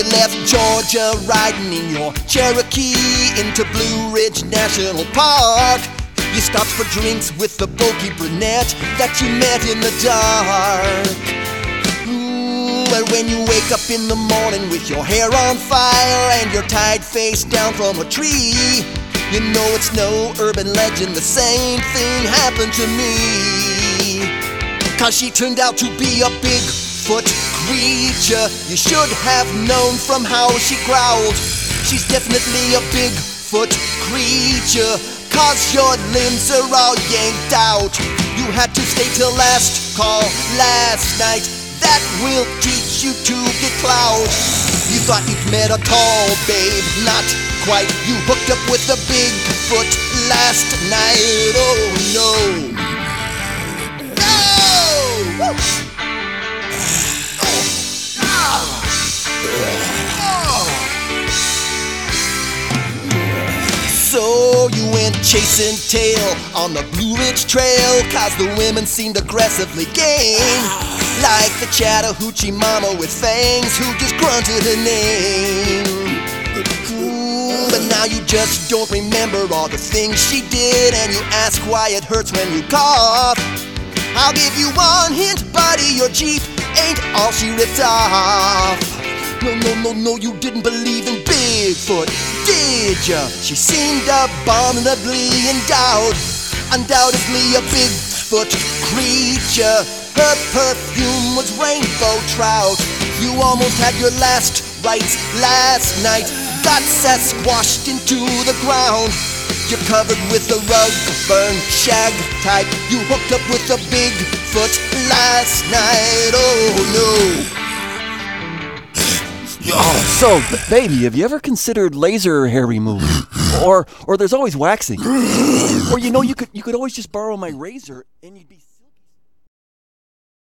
left Georgia riding in your Cherokee into Blue Ridge National Park. You stopped for drinks with the bulky brunette that you met in the dark. And when you wake up in the morning with your hair on fire and your tied face down from a tree, you know it's no urban legend, the same thing happened to me. Cause she turned out to be a Bigfoot creature. You should have known from how she growled. She's definitely a Bigfoot creature. Cause your limbs are all yanked out. You had to stay till last call last night. That will teach you to get clout. You thought you'd met a tall babe, not quite. You hooked up with a Bigfoot last night. Oh. No! So you went chasing tail on the Blue Ridge Trail Cause the women seemed aggressively game. Like the Chattahoochee mama with fangs who just grunted her name. But now you just don't remember all the things she did And you ask why it hurts when you cough. I'll give you one hint, buddy, your Jeep ain't all she ripped off no, no, no, no, you didn't believe in Bigfoot, did ya? She seemed abominably endowed, undoubtedly a Bigfoot creature. Her perfume was rainbow trout. You almost had your last rites last night. Got sasquashed into the ground. You're covered with a rug burn shag type. You hooked up with a Bigfoot last night. Oh no. So, baby, have you ever considered laser hair removal? Or, or there's always waxing. Or you know, you could, you could always just borrow my razor and you'd be.